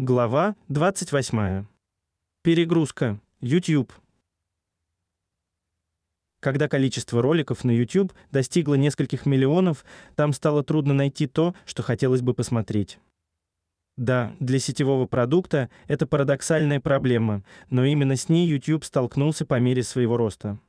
Глава 28. Перегрузка. YouTube. Когда количество роликов на YouTube достигло нескольких миллионов, там стало трудно найти то, что хотелось бы посмотреть. Да, для сетевого продукта это парадоксальная проблема, но именно с ней YouTube столкнулся по мере своего роста.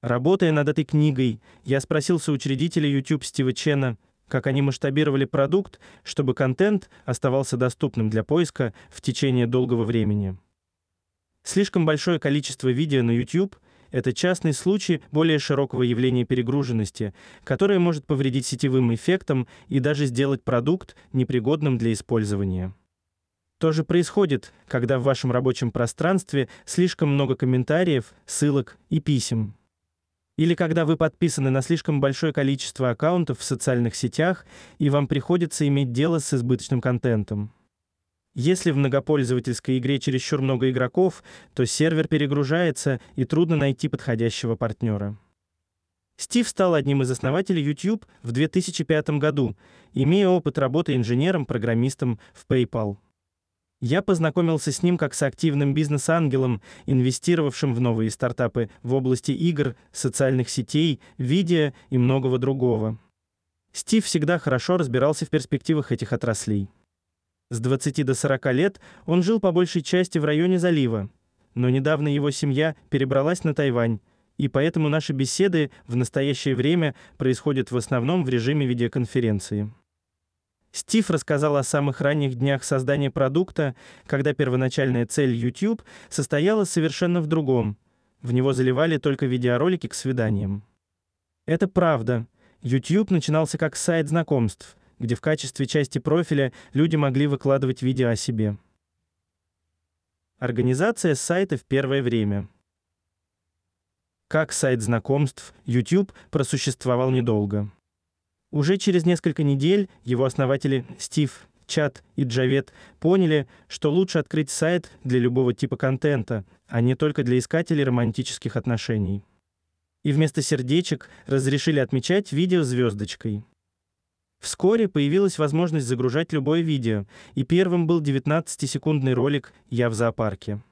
Работая над этой книгой, я спросил соучредителя YouTube Стива Чена, как они масштабировали продукт, чтобы контент оставался доступным для поиска в течение долгого времени. Слишком большое количество видео на YouTube это частный случай более широкого явления перегруженности, которое может повредить сетевым эффектам и даже сделать продукт непригодным для использования. То же происходит, когда в вашем рабочем пространстве слишком много комментариев, ссылок и писем. Или когда вы подписаны на слишком большое количество аккаунтов в социальных сетях, и вам приходится иметь дело с избыточным контентом. Если в многопользовательской игре чересчур много игроков, то сервер перегружается и трудно найти подходящего партнера. Стив стал одним из основателей YouTube в 2005 году, имея опыт работы инженером-программистом в PayPal. Я познакомился с ним как с активным бизнес-ангелом, инвестировавшим в новые стартапы в области игр, социальных сетей, видео и многого другого. Стив всегда хорошо разбирался в перспективах этих отраслей. С 20 до 40 лет он жил по большей части в районе залива, но недавно его семья перебралась на Тайвань, и поэтому наши беседы в настоящее время происходят в основном в режиме видеоконференции. Стив рассказал о самых ранних днях создания продукта, когда первоначальная цель YouTube состояла совершенно в другом. В него заливали только видеоролики к свиданиям. Это правда. YouTube начинался как сайт знакомств, где в качестве части профиля люди могли выкладывать видео о себе. Организация сайта в первое время. Как сайт знакомств, YouTube просуществовал недолго. Уже через несколько недель его основатели Стив, Чат и Джавет поняли, что лучше открыть сайт для любого типа контента, а не только для искателей романтических отношений. И вместо сердечек разрешили отмечать видео звездочкой. Вскоре появилась возможность загружать любое видео, и первым был 19-секундный ролик «Я в зоопарке».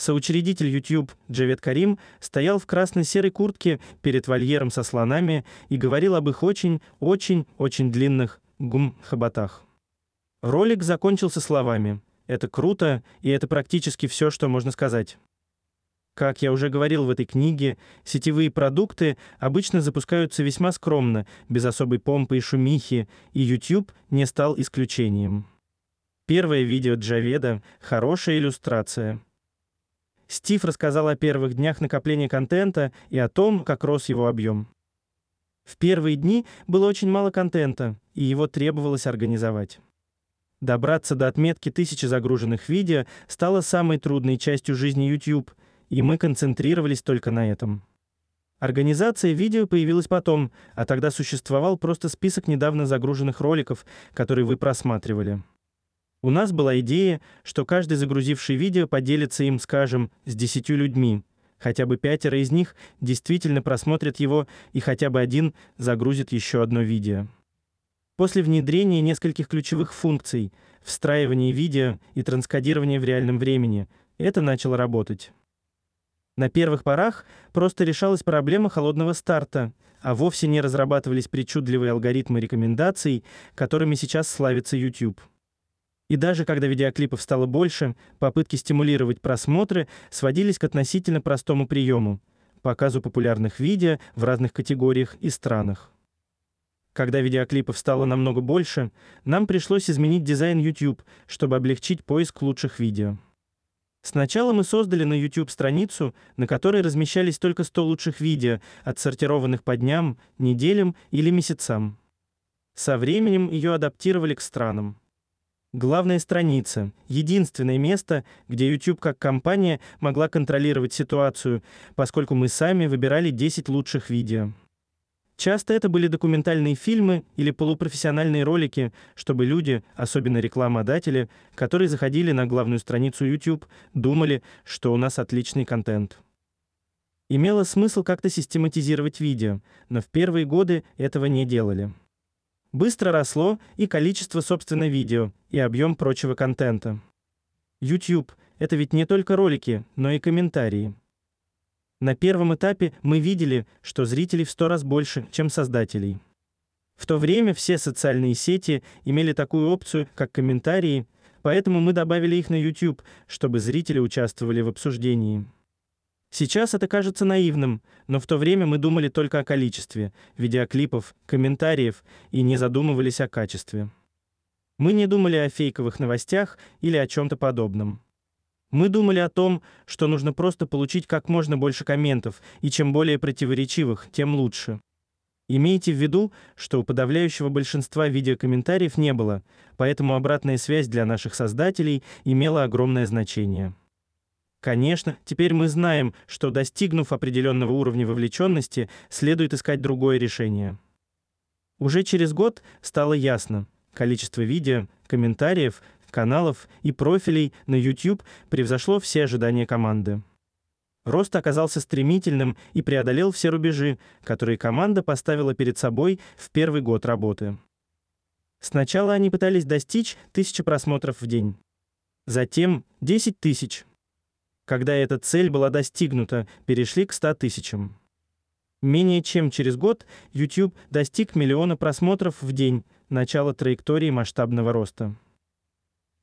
Соучредитель YouTube Джавед Карим стоял в красно-серой куртке перед вольером со слонами и говорил об их очень, очень, очень длинных гум-хоботах. Ролик закончился словами: "Это круто, и это практически все, что можно сказать". Как я уже говорил в этой книге, сетевые продукты обычно запускаются весьма скромно, без особой помпы и шумихи, и YouTube не стал исключением. Первое видео Джаведа хорошая иллюстрация. Стив рассказал о первых днях накопления контента и о том, как рос его объем. В первые дни было очень мало контента, и его требовалось организовать. Добраться до отметки тысячи загруженных видео стало самой трудной частью жизни YouTube, и мы концентрировались только на этом. Организация видео появилась потом, а тогда существовал просто список недавно загруженных роликов, которые вы просматривали. У нас была идея, что каждый загрузивший видео поделится им, скажем, с десятью людьми. Хотя бы пятеро из них действительно просмотрят его, и хотя бы один загрузит еще одно видео. После внедрения нескольких ключевых функций — встраивания видео и транскодирования в реальном времени — это начало работать. На первых порах просто решалась проблема холодного старта, а вовсе не разрабатывались причудливые алгоритмы рекомендаций, которыми сейчас славится YouTube. И даже когда видеоклипов стало больше, попытки стимулировать просмотры сводились к относительно простому приему — показу популярных видео в разных категориях и странах. Когда видеоклипов стало намного больше, нам пришлось изменить дизайн YouTube, чтобы облегчить поиск лучших видео. Сначала мы создали на YouTube страницу, на которой размещались только 100 лучших видео, отсортированных по дням, неделям или месяцам. Со временем ее адаптировали к странам. Главная страница — единственное место, где YouTube как компания могла контролировать ситуацию, поскольку мы сами выбирали 10 лучших видео. Часто это были документальные фильмы или полупрофессиональные ролики, чтобы люди, особенно рекламодатели, которые заходили на главную страницу YouTube, думали, что у нас отличный контент. Имело смысл как-то систематизировать видео, но в первые годы этого не делали. Быстро росло и количество собственно видео, и объем прочего контента. YouTube – это ведь не только ролики, но и комментарии. На первом этапе мы видели, что зрителей в сто раз больше, чем создателей. В то время все социальные сети имели такую опцию, как комментарии, поэтому мы добавили их на YouTube, чтобы зрители участвовали в обсуждении. Сейчас это кажется наивным, но в то время мы думали только о количестве видеоклипов, комментариев и не задумывались о качестве. Мы не думали о фейковых новостях или о чем то подобном. Мы думали о том, что нужно просто получить как можно больше комментов, и чем более противоречивых, тем лучше. Имейте в виду, что у подавляющего большинства видеокомментариев не было, поэтому обратная связь для наших создателей имела огромное значение. Конечно, теперь мы знаем, что достигнув определенного уровня вовлеченности, следует искать другое решение. Уже через год стало ясно, количество видео, комментариев, каналов и профилей на YouTube превзошло все ожидания команды. Рост оказался стремительным и преодолел все рубежи, которые команда поставила перед собой в первый год работы. Сначала они пытались достичь тысячи просмотров в день. Затем 10 тысяч. Когда эта цель была достигнута, перешли к 100 тысячам. Менее чем через год YouTube достиг миллиона просмотров в день, начало траектории масштабного роста.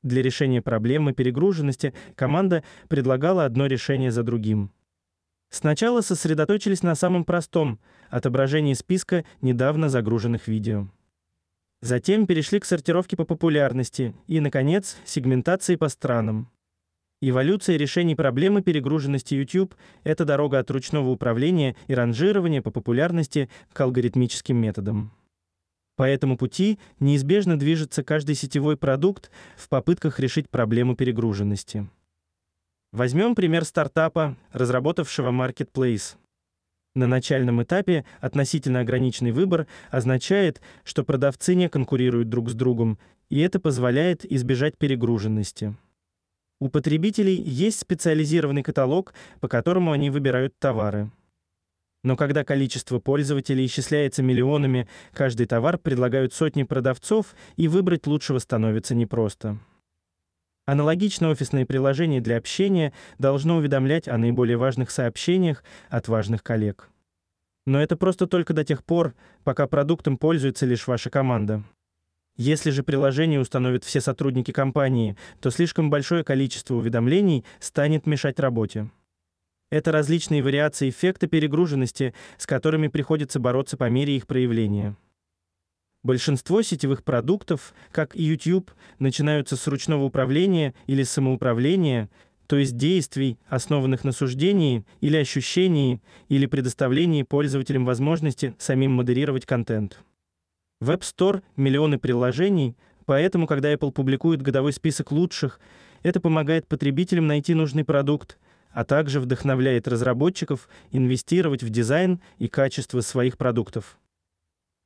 Для решения проблемы перегруженности команда предлагала одно решение за другим. Сначала сосредоточились на самом простом отображении списка недавно загруженных видео. Затем перешли к сортировке по популярности и наконец, сегментации по странам. Эволюция решений проблемы перегруженности YouTube это дорога от ручного управления и ранжирования по популярности к алгоритмическим методам. По этому пути неизбежно движется каждый сетевой продукт в попытках решить проблему перегруженности. Возьмем пример стартапа, разработавшего marketplace. На начальном этапе относительно ограниченный выбор означает, что продавцы не конкурируют друг с другом, и это позволяет избежать перегруженности. У потребителей есть специализированный каталог, по которому они выбирают товары. Но когда количество пользователей исчисляется миллионами, каждый товар предлагают сотни продавцов, и выбрать лучшего становится непросто. Аналогично офисное приложение для общения должно уведомлять о наиболее важных сообщениях от важных коллег. Но это просто только до тех пор, пока продуктом пользуется лишь ваша команда. Если же приложение установят все сотрудники компании, то слишком большое количество уведомлений станет мешать работе. Это различные вариации эффекта перегруженности, с которыми приходится бороться по мере их проявления. Большинство сетевых продуктов, как и YouTube, начинаются с ручного управления или самоуправления, то есть действий, основанных на суждении или ощущении, или предоставлении пользователям возможности самим модерировать контент. В App Store миллионы приложений, поэтому, когда Apple публикует годовой список лучших, это помогает потребителям найти нужный продукт, а также вдохновляет разработчиков инвестировать в дизайн и качество своих продуктов.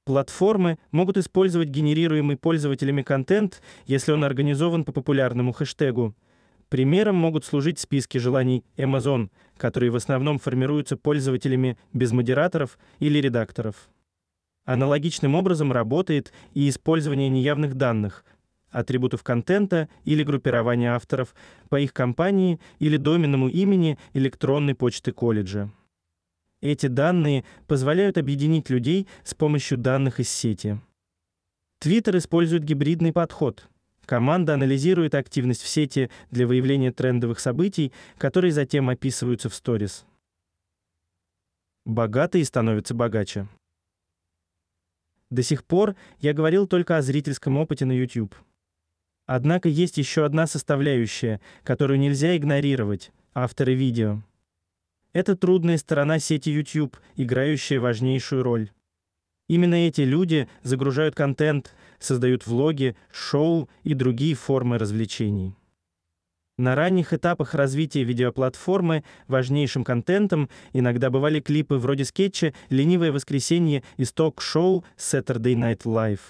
Платформы могут использовать генерируемый пользователями контент, если он организован по популярному хэштегу. Примером могут служить списки желаний Amazon, которые в основном формируются пользователями без модераторов или редакторов. Аналогичным образом работает и использование неявных данных, атрибутов контента или группирования авторов по их компании или доменному имени электронной почты колледжа. Эти данные позволяют объединить людей с помощью данных из сети. Twitter использует гибридный подход. Команда анализирует активность в сети для выявления трендовых событий, которые затем описываются в сторис. Богатые становятся богаче. До сих пор я говорил только о зрительском опыте на YouTube. Однако есть еще одна составляющая, которую нельзя игнорировать авторы видео. Это трудная сторона сети YouTube, играющая важнейшую роль. Именно эти люди загружают контент, создают влоги, шоу и другие формы развлечений. На ранних этапах развития видеоплатформы важнейшим контентом иногда бывали клипы вроде скетча «Ленивое воскресенье» из ток-шоу Saturday Night Live.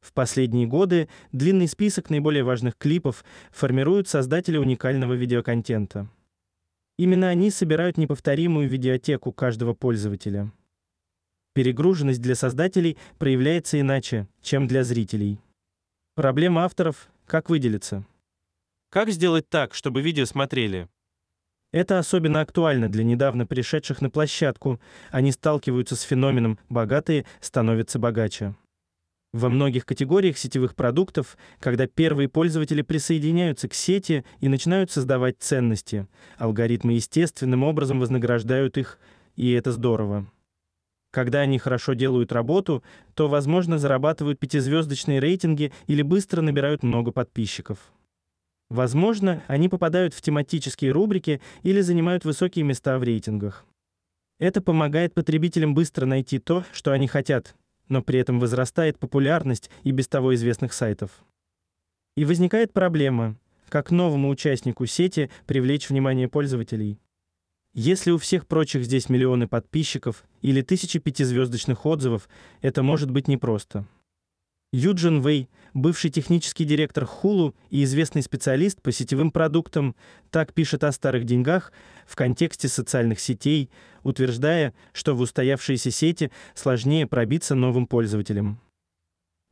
В последние годы длинный список наиболее важных клипов формируют создатели уникального видеоконтента. Именно они собирают неповторимую видеотеку каждого пользователя. Перегруженность для создателей проявляется иначе, чем для зрителей. Проблема авторов как выделиться. Как сделать так, чтобы видео смотрели? Это особенно актуально для недавно пришедших на площадку. Они сталкиваются с феноменом «богатые становятся богаче». Во многих категориях сетевых продуктов, когда первые пользователи присоединяются к сети и начинают создавать ценности, алгоритмы естественным образом вознаграждают их, и это здорово. Когда они хорошо делают работу, то, возможно, зарабатывают пятизвездочные рейтинги или быстро набирают много подписчиков. Возможно, они попадают в тематические рубрики или занимают высокие места в рейтингах. Это помогает потребителям быстро найти то, что они хотят, но при этом возрастает популярность и без того известных сайтов. И возникает проблема, как новому участнику сети привлечь внимание пользователей. Если у всех прочих здесь миллионы подписчиков или тысячи пятизвездочных отзывов, это может быть непросто. Юджин Вэй, бывший технический директор Hulu и известный специалист по сетевым продуктам, так пишет о старых деньгах в контексте социальных сетей, утверждая, что в устоявшиеся сети сложнее пробиться новым пользователям.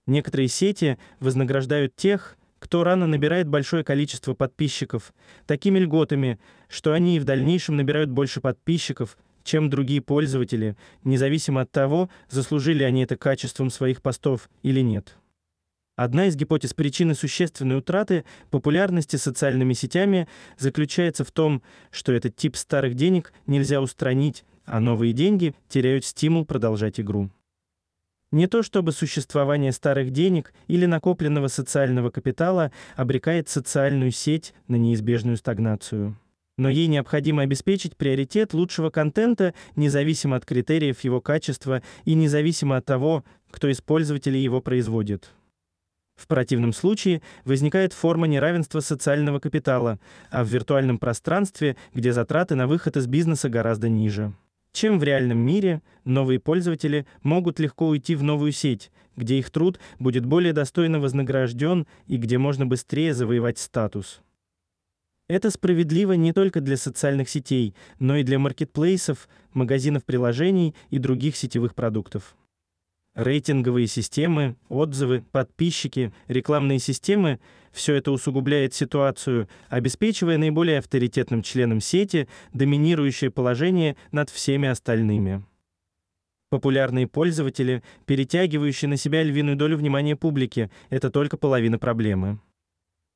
Некоторые сети вознаграждают тех, кто рано набирает большое количество подписчиков, такими льготами, что они и в дальнейшем набирают больше подписчиков, чем другие пользователи, независимо от того, заслужили они это качеством своих постов или нет. Одна из гипотез причины существенной утраты популярности социальными сетями заключается в том, что этот тип старых денег нельзя устранить, а новые деньги теряют стимул продолжать игру. Не то чтобы существование старых денег или накопленного социального капитала обрекает социальную сеть на неизбежную стагнацию но ей необходимо обеспечить приоритет лучшего контента независимо от критериев его качества и независимо от того, кто из пользователей его производит. В противном случае возникает форма неравенства социального капитала, а в виртуальном пространстве, где затраты на выход из бизнеса гораздо ниже. Чем в реальном мире, новые пользователи могут легко уйти в новую сеть, где их труд будет более достойно вознагражден и где можно быстрее завоевать статус. Это справедливо не только для социальных сетей, но и для маркетплейсов, магазинов приложений и других сетевых продуктов. Рейтинговые системы, отзывы, подписчики, рекламные системы – все это усугубляет ситуацию, обеспечивая наиболее авторитетным членам сети доминирующее положение над всеми остальными. Популярные пользователи, перетягивающие на себя львиную долю внимания публики – это только половина проблемы.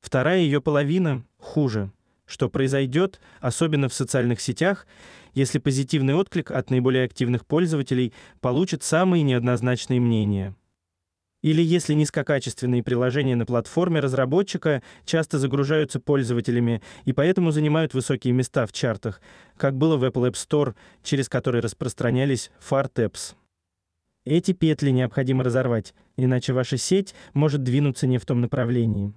Вторая ее половина – хуже – что произойдет, особенно в социальных сетях, если позитивный отклик от наиболее активных пользователей получит самые неоднозначные мнения. Или если низкокачественные приложения на платформе разработчика часто загружаются пользователями и поэтому занимают высокие места в чартах, как было в Apple App Store, через который распространялись FarTapes. Эти петли необходимо разорвать, иначе ваша сеть может двинуться не в том направлении.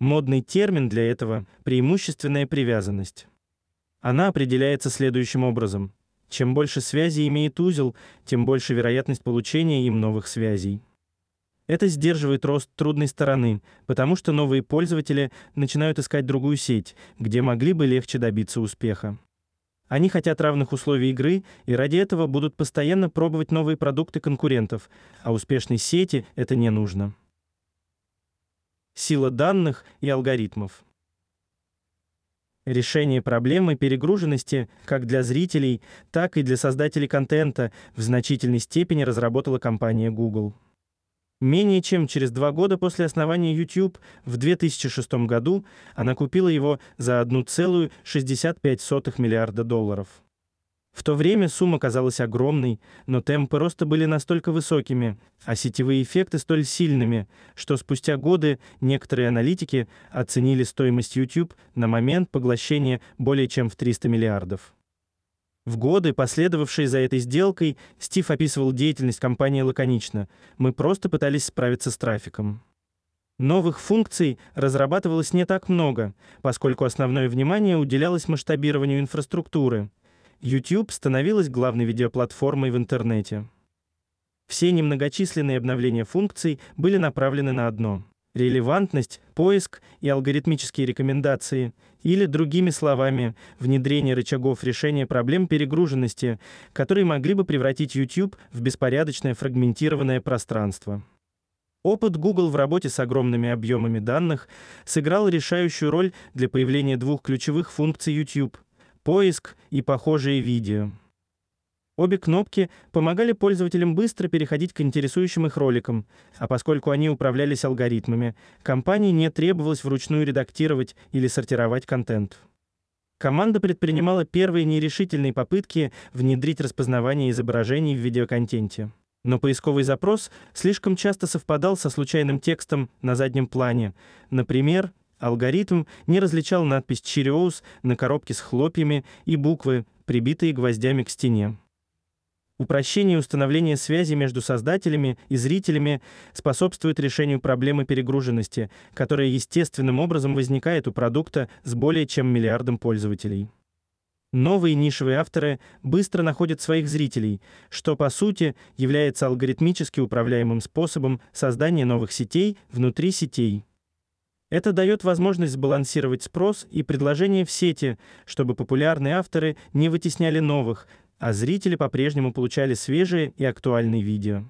Модный термин для этого – преимущественная привязанность. Она определяется следующим образом. Чем больше связей имеет узел, тем больше вероятность получения им новых связей. Это сдерживает рост трудной стороны, потому что новые пользователи начинают искать другую сеть, где могли бы легче добиться успеха. Они хотят равных условий игры и ради этого будут постоянно пробовать новые продукты конкурентов, а успешной сети это не нужно сила данных и алгоритмов. Решение проблемы перегруженности как для зрителей, так и для создателей контента в значительной степени разработала компания Google. Менее чем через два года после основания YouTube в 2006 году она купила его за 1,65 миллиарда долларов. В то время сумма казалась огромной, но темпы роста были настолько высокими, а сетевые эффекты столь сильными, что спустя годы некоторые аналитики оценили стоимость YouTube на момент поглощения более чем в 300 миллиардов. В годы, последовавшие за этой сделкой, Стив описывал деятельность компании лаконично: "Мы просто пытались справиться с трафиком". Новых функций разрабатывалось не так много, поскольку основное внимание уделялось масштабированию инфраструктуры. YouTube становилась главной видеоплатформой в интернете. Все немногочисленные обновления функций были направлены на одно релевантность, поиск и алгоритмические рекомендации, или другими словами, внедрение рычагов решения проблем перегруженности, которые могли бы превратить YouTube в беспорядочное фрагментированное пространство. Опыт Google в работе с огромными объемами данных сыграл решающую роль для появления двух ключевых функций YouTube – поиск и похожие видео. Обе кнопки помогали пользователям быстро переходить к интересующим их роликам, а поскольку они управлялись алгоритмами, компании не требовалось вручную редактировать или сортировать контент. Команда предпринимала первые нерешительные попытки внедрить распознавание изображений в видеоконтенте. Но поисковый запрос слишком часто совпадал со случайным текстом на заднем плане. Например, алгоритм не различал надпись Cheerios на коробке с хлопьями и буквы, прибитые гвоздями к стене. Упрощение установления связи между создателями и зрителями способствует решению проблемы перегруженности, которая естественным образом возникает у продукта с более чем миллиардом пользователей. Новые нишевые авторы быстро находят своих зрителей, что по сути является алгоритмически управляемым способом создания новых сетей внутри сетей. Это дает возможность сбалансировать спрос и предложение в сети, чтобы популярные авторы не вытесняли новых, а зрители по-прежнему получали свежие и актуальные видео.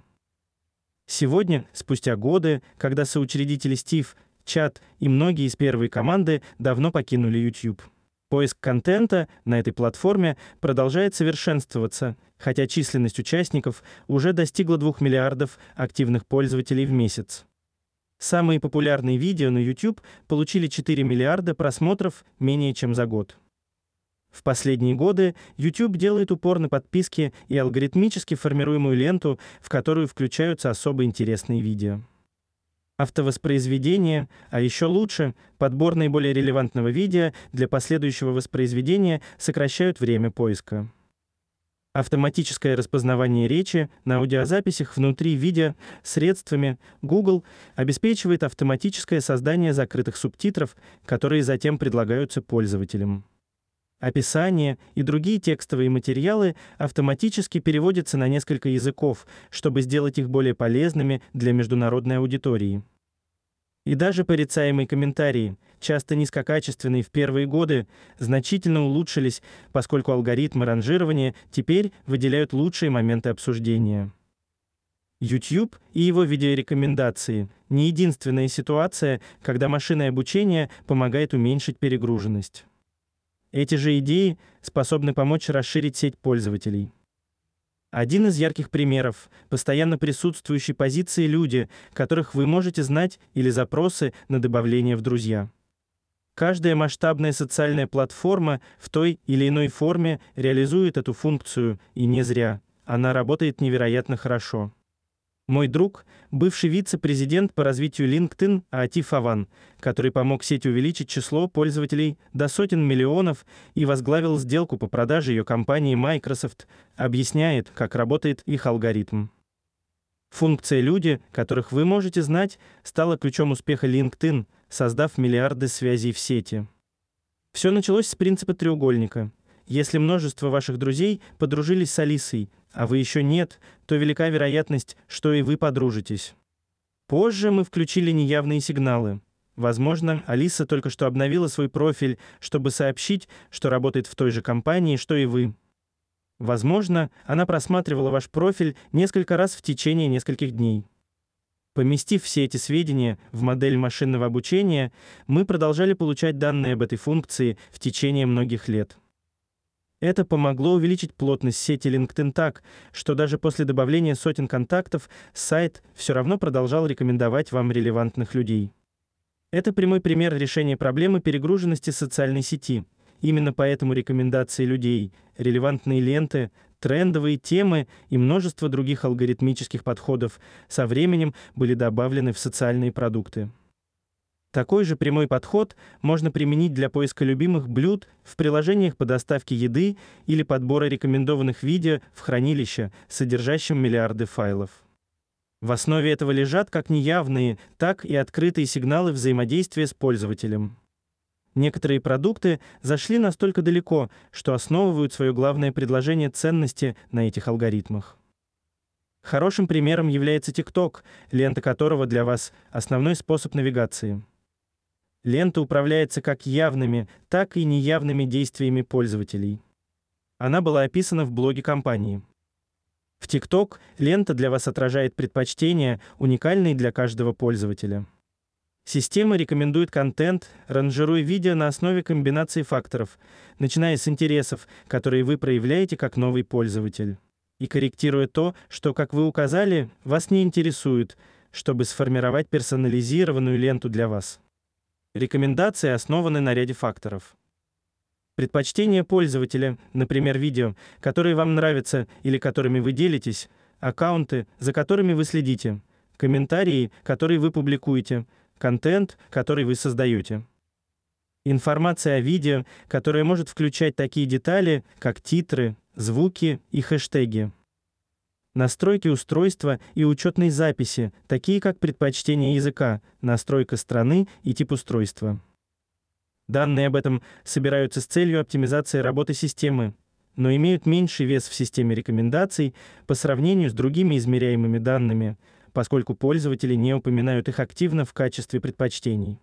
Сегодня, спустя годы, когда соучредители Стив, Чат и многие из первой команды давно покинули YouTube. Поиск контента на этой платформе продолжает совершенствоваться, хотя численность участников уже достигла 2 миллиардов активных пользователей в месяц. Самые популярные видео на YouTube получили 4 миллиарда просмотров менее чем за год. В последние годы YouTube делает упор на подписки и алгоритмически формируемую ленту, в которую включаются особо интересные видео автовоспроизведение, а еще лучше, подбор наиболее релевантного видео для последующего воспроизведения сокращают время поиска. Автоматическое распознавание речи на аудиозаписях внутри видео средствами Google обеспечивает автоматическое создание закрытых субтитров, которые затем предлагаются пользователям. Описание и другие текстовые материалы автоматически переводятся на несколько языков, чтобы сделать их более полезными для международной аудитории. И даже порицаемые комментарии, часто низкокачественные в первые годы, значительно улучшились, поскольку алгоритмы ранжирования теперь выделяют лучшие моменты обсуждения. YouTube и его видеорекомендации не единственная ситуация, когда машинное обучение помогает уменьшить перегруженность. Эти же идеи способны помочь расширить сеть пользователей. Один из ярких примеров постоянно присутствующей позиции люди, которых вы можете знать, или запросы на добавление в друзья. Каждая масштабная социальная платформа в той или иной форме реализует эту функцию, и не зря. Она работает невероятно хорошо. Мой друг, бывший вице-президент по развитию LinkedIn Атиф Аван, который помог сети увеличить число пользователей до сотен миллионов и возглавил сделку по продаже ее компании Microsoft, объясняет, как работает их алгоритм. Функция «Люди», которых вы можете знать, стала ключом успеха LinkedIn, создав миллиарды связей в сети. Все началось с принципа треугольника. Если множество ваших друзей подружились с Алисой, а вы еще нет, то велика вероятность, что и вы подружитесь. Позже мы включили неявные сигналы. Возможно, Алиса только что обновила свой профиль, чтобы сообщить, что работает в той же компании, что и вы. Возможно, она просматривала ваш профиль несколько раз в течение нескольких дней. Поместив все эти сведения в модель машинного обучения, мы продолжали получать данные об этой функции в течение многих лет. Это помогло увеличить плотность сети LinkedIn так, что даже после добавления сотен контактов сайт все равно продолжал рекомендовать вам релевантных людей. Это прямой пример решения проблемы перегруженности социальной сети. Именно поэтому рекомендации людей, релевантные ленты, трендовые темы и множество других алгоритмических подходов со временем были добавлены в социальные продукты. Такой же прямой подход можно применить для поиска любимых блюд в приложениях по доставке еды или подбора рекомендованных видео в хранилище, содержащем миллиарды файлов. В основе этого лежат как неявные, так и открытые сигналы взаимодействия с пользователем. Некоторые продукты зашли настолько далеко, что основывают свое главное предложение ценности на этих алгоритмах. Хорошим примером является TikTok, лента которого для вас основной способ навигации. Лента управляется как явными, так и неявными действиями пользователей. Она была описана в блоге компании. В TikTok лента для вас отражает предпочтения, уникальные для каждого пользователя. Система рекомендует контент, ранжируя видео на основе комбинации факторов, начиная с интересов, которые вы проявляете как новый пользователь, и корректируя то, что, как вы указали, вас не интересует, чтобы сформировать персонализированную ленту для вас. Рекомендации основаны на ряде факторов. Предпочтения пользователя, например, видео, которые вам нравятся или которыми вы делитесь, аккаунты, за которыми вы следите, комментарии, которые вы публикуете, контент, который вы создаете. Информация о видео, которая может включать такие детали, как титры, звуки и хэштеги. Настройки устройства и учетные записи, такие как предпочтение языка, настройка страны и тип устройства. Данные об этом собираются с целью оптимизации работы системы, но имеют меньший вес в системе рекомендаций по сравнению с другими измеряемыми данными, поскольку пользователи не упоминают их активно в качестве предпочтений.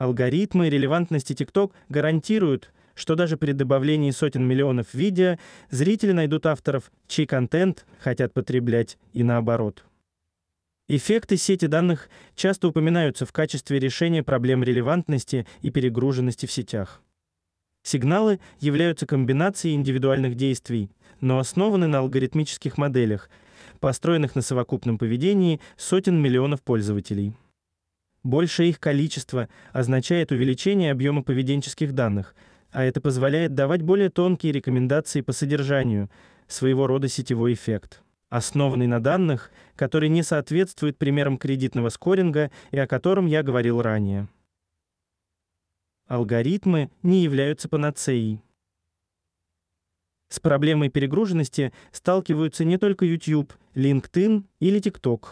Алгоритмы релевантности TikTok гарантируют, что даже при добавлении сотен миллионов видео зрители найдут авторов, чей контент хотят потреблять, и наоборот. Эффекты сети данных часто упоминаются в качестве решения проблем релевантности и перегруженности в сетях. Сигналы являются комбинацией индивидуальных действий, но основаны на алгоритмических моделях, построенных на совокупном поведении сотен миллионов пользователей. Большее их количество означает увеличение объема поведенческих данных, а это позволяет давать более тонкие рекомендации по содержанию, своего рода сетевой эффект основанный на данных, который не соответствует примерам кредитного скоринга и о котором я говорил ранее. Алгоритмы не являются панацеей. С проблемой перегруженности сталкиваются не только YouTube, LinkedIn или TikTok.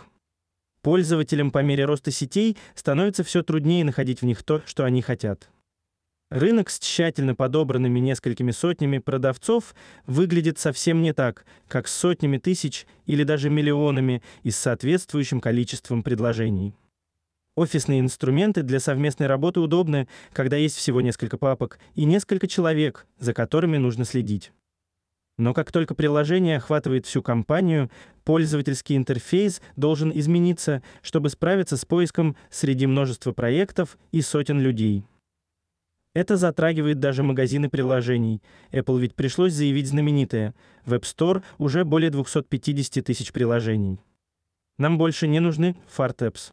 Пользователям по мере роста сетей становится все труднее находить в них то, что они хотят. Рынок с тщательно подобранными несколькими сотнями продавцов выглядит совсем не так, как с сотнями тысяч или даже миллионами и с соответствующим количеством предложений. Офисные инструменты для совместной работы удобны, когда есть всего несколько папок и несколько человек, за которыми нужно следить. Но как только приложение охватывает всю компанию, пользовательский интерфейс должен измениться, чтобы справиться с поиском среди множества проектов и сотен людей. Это затрагивает даже магазины приложений. Apple ведь пришлось заявить знаменитое. В App Store уже более 250 тысяч приложений. Нам больше не нужны фартепс.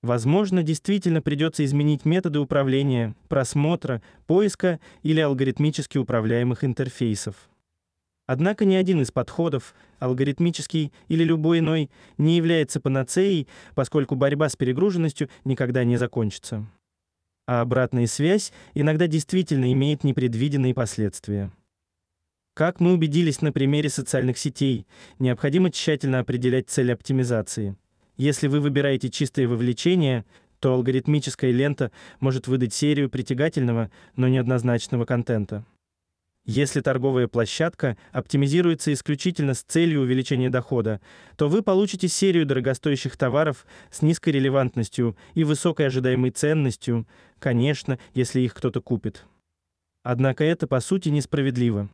Возможно, действительно придется изменить методы управления, просмотра, поиска или алгоритмически управляемых интерфейсов. Однако ни один из подходов, алгоритмический или любой иной, не является панацеей, поскольку борьба с перегруженностью никогда не закончится а обратная связь иногда действительно имеет непредвиденные последствия. Как мы убедились на примере социальных сетей, необходимо тщательно определять цель оптимизации. Если вы выбираете чистое вовлечение, то алгоритмическая лента может выдать серию притягательного, но неоднозначного контента. Если торговая площадка оптимизируется исключительно с целью увеличения дохода, то вы получите серию дорогостоящих товаров с низкой релевантностью и высокой ожидаемой ценностью, конечно, если их кто-то купит. Однако это по сути несправедливо.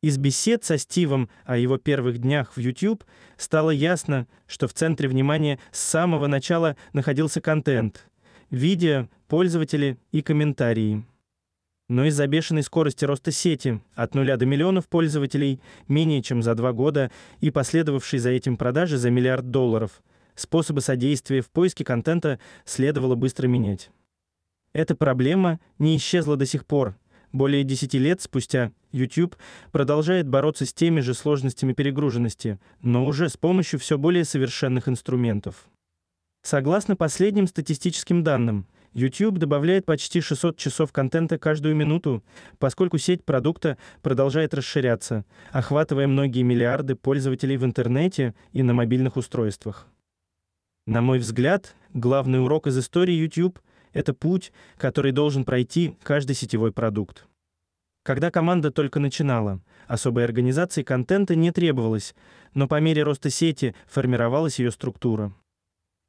Из бесед со Стивом о его первых днях в YouTube стало ясно, что в центре внимания с самого начала находился контент: видео, пользователи и комментарии но из-за бешеной скорости роста сети от нуля до миллионов пользователей менее чем за два года и последовавшей за этим продажи за миллиард долларов, способы содействия в поиске контента следовало быстро менять. Эта проблема не исчезла до сих пор. Более 10 лет спустя YouTube продолжает бороться с теми же сложностями перегруженности, но уже с помощью все более совершенных инструментов. Согласно последним статистическим данным, YouTube добавляет почти 600 часов контента каждую минуту, поскольку сеть продукта продолжает расширяться, охватывая многие миллиарды пользователей в интернете и на мобильных устройствах. На мой взгляд, главный урок из истории YouTube это путь, который должен пройти каждый сетевой продукт. Когда команда только начинала, особой организации контента не требовалось, но по мере роста сети формировалась ее структура.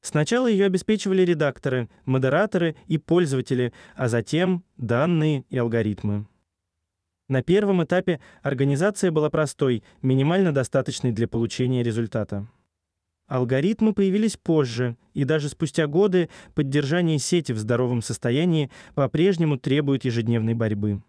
Сначала ее обеспечивали редакторы, модераторы и пользователи, а затем данные и алгоритмы. На первом этапе организация была простой, минимально достаточной для получения результата. Алгоритмы появились позже, и даже спустя годы поддержание сети в здоровом состоянии по-прежнему требует ежедневной борьбы.